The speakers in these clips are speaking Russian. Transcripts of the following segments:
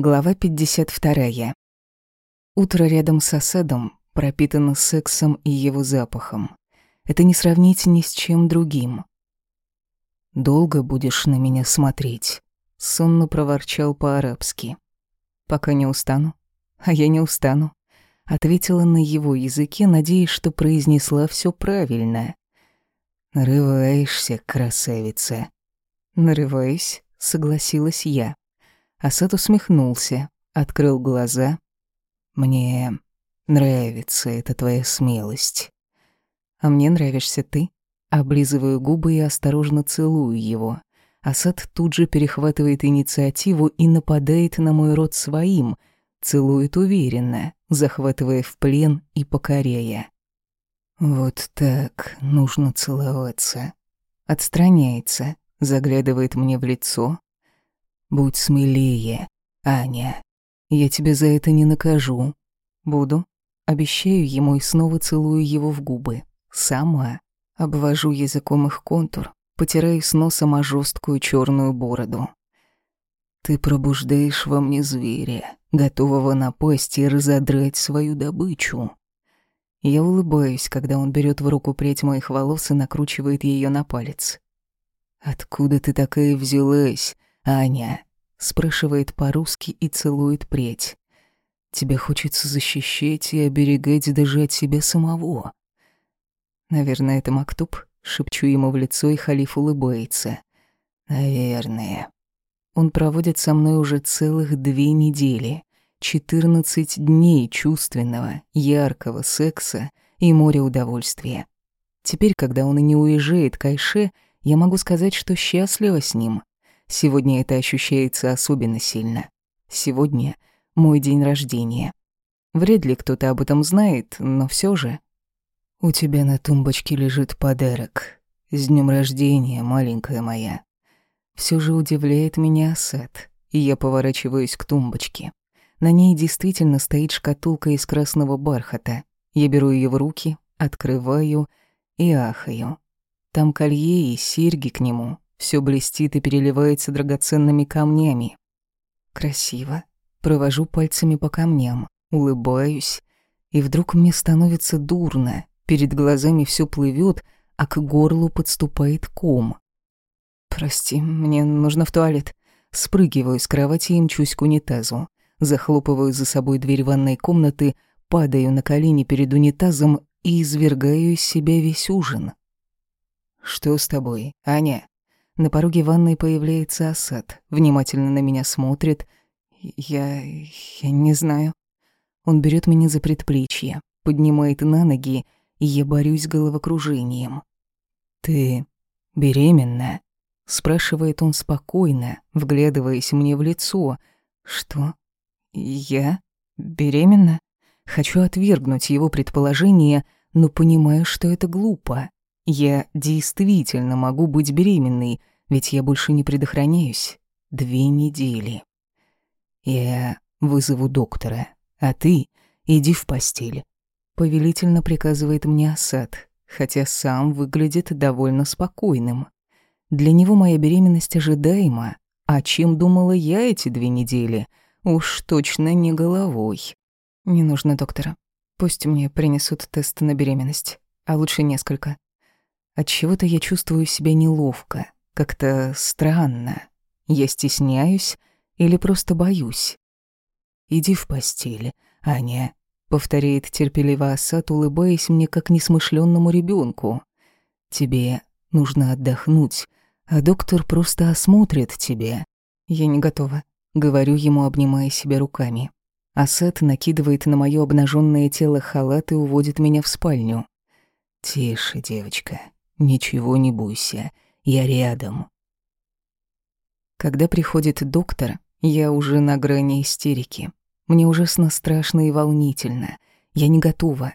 Глава 52. Утро рядом с осадом пропитано сексом и его запахом. Это не сравнить ни с чем другим. «Долго будешь на меня смотреть?» — сонно проворчал по-арабски. «Пока не устану». «А я не устану», — ответила на его языке, надеясь, что произнесла все правильно. «Нарываешься, красавица». «Нарываюсь», — согласилась я. Асад усмехнулся, открыл глаза. «Мне нравится эта твоя смелость. А мне нравишься ты?» Облизываю губы и осторожно целую его. Асад тут же перехватывает инициативу и нападает на мой рот своим, целует уверенно, захватывая в плен и покоряя. «Вот так нужно целоваться». Отстраняется, заглядывает мне в лицо, Будь смелее, Аня. Я тебя за это не накажу. Буду. Обещаю ему и снова целую его в губы. Сама. Обвожу языком их контур, потираю с носом о жесткую черную бороду. Ты пробуждаешь во мне зверя, готового напасть и разодрать свою добычу. Я улыбаюсь, когда он берет в руку прядь моих волос и накручивает ее на палец. «Откуда ты такая взялась?» «Аня», — спрашивает по-русски и целует прядь. «Тебя хочется защищать и оберегать даже от себя самого». «Наверное, это Мактуб», — шепчу ему в лицо, и халиф улыбается. «Наверное». Он проводит со мной уже целых две недели. Четырнадцать дней чувственного, яркого секса и моря удовольствия. Теперь, когда он и не уезжает к Айше, я могу сказать, что счастлива с ним. Сегодня это ощущается особенно сильно. Сегодня мой день рождения. Вряд ли кто-то об этом знает, но все же. У тебя на тумбочке лежит подарок. С днем рождения, маленькая моя. Все же удивляет меня Асад, и я поворачиваюсь к тумбочке. На ней действительно стоит шкатулка из красного бархата. Я беру ее в руки, открываю и ахаю. Там колье и серьги к нему, все блестит и переливается драгоценными камнями. Красиво. Провожу пальцами по камням, улыбаюсь, и вдруг мне становится дурно. Перед глазами все плывет, а к горлу подступает ком. Прости, мне нужно в туалет. Спрыгиваю с кровати и мчусь к унитазу. Захлопываю за собой дверь ванной комнаты, падаю на колени перед унитазом и извергаю из себя весь ужин. «Что с тобой, Аня?» На пороге ванной появляется Асад, внимательно на меня смотрит. Я... я не знаю. Он берет меня за предплечье, поднимает на ноги, и я борюсь головокружением. «Ты беременна?» — спрашивает он спокойно, вглядываясь мне в лицо. «Что? Я беременна?» Хочу отвергнуть его предположение, но понимаю, что это глупо. Я действительно могу быть беременной, ведь я больше не предохраняюсь. Две недели. Я вызову доктора, а ты иди в постель. Повелительно приказывает мне Асад, хотя сам выглядит довольно спокойным. Для него моя беременность ожидаема, а чем думала я эти две недели? Уж точно не головой. Не нужно доктора. Пусть мне принесут тест на беременность, а лучше несколько. От чего-то я чувствую себя неловко, как-то странно. Я стесняюсь или просто боюсь. Иди в постель, Аня, повторяет терпеливо Асад, улыбаясь мне как несмышленному ребенку. Тебе нужно отдохнуть, а доктор просто осмотрит тебя. Я не готова, говорю ему, обнимая себя руками. Асад накидывает на моё обнаженное тело халат и уводит меня в спальню. Тише, девочка, Ничего не бойся, я рядом. Когда приходит доктор, я уже на грани истерики. Мне ужасно страшно и волнительно. Я не готова.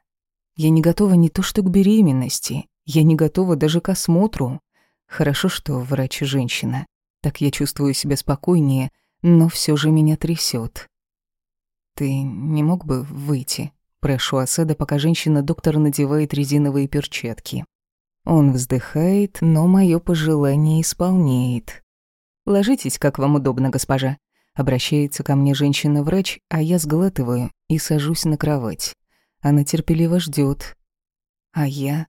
Я не готова не то что к беременности, я не готова даже к осмотру. Хорошо, что врач женщина. Так я чувствую себя спокойнее, но все же меня трясет. Ты не мог бы выйти? Прошу Асада, пока женщина-доктор надевает резиновые перчатки. Он вздыхает, но мое пожелание исполняет. «Ложитесь, как вам удобно, госпожа. Обращается ко мне женщина-врач, а я сглатываю и сажусь на кровать. Она терпеливо ждет. А я...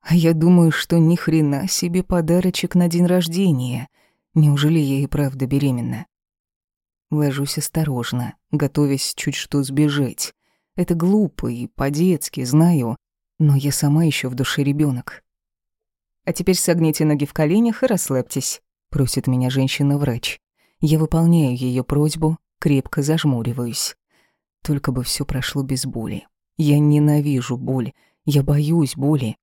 А я думаю, что ни хрена себе подарочек на день рождения. Неужели я и правда беременна? Ложусь осторожно, готовясь чуть что сбежать. Это глупо и по-детски, знаю, но я сама еще в душе ребенок. «А теперь согните ноги в коленях и расслабьтесь», — просит меня женщина-врач. Я выполняю ее просьбу, крепко зажмуриваюсь. Только бы все прошло без боли. Я ненавижу боль, я боюсь боли.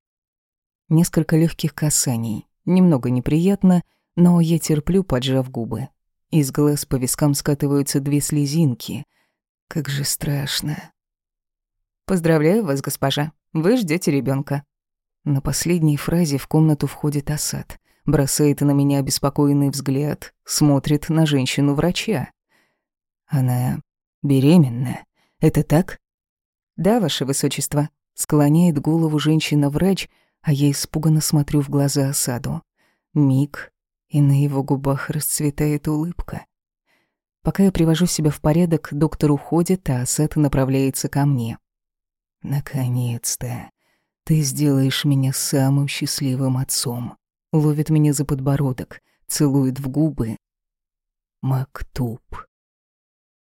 Несколько легких касаний. Немного неприятно, но я терплю, поджав губы. Из глаз по вискам скатываются две слезинки. Как же страшно. «Поздравляю вас, госпожа. Вы ждете ребенка. На последней фразе в комнату входит Асад, бросает на меня обеспокоенный взгляд, смотрит на женщину-врача. Она беременна. Это так? Да, ваше высочество. Склоняет голову женщина-врач, а я испуганно смотрю в глаза Асаду. Миг, и на его губах расцветает улыбка. Пока я привожу себя в порядок, доктор уходит, а Асад направляется ко мне. Наконец-то. Ты сделаешь меня самым счастливым отцом. Ловит меня за подбородок, целует в губы. Мактуб.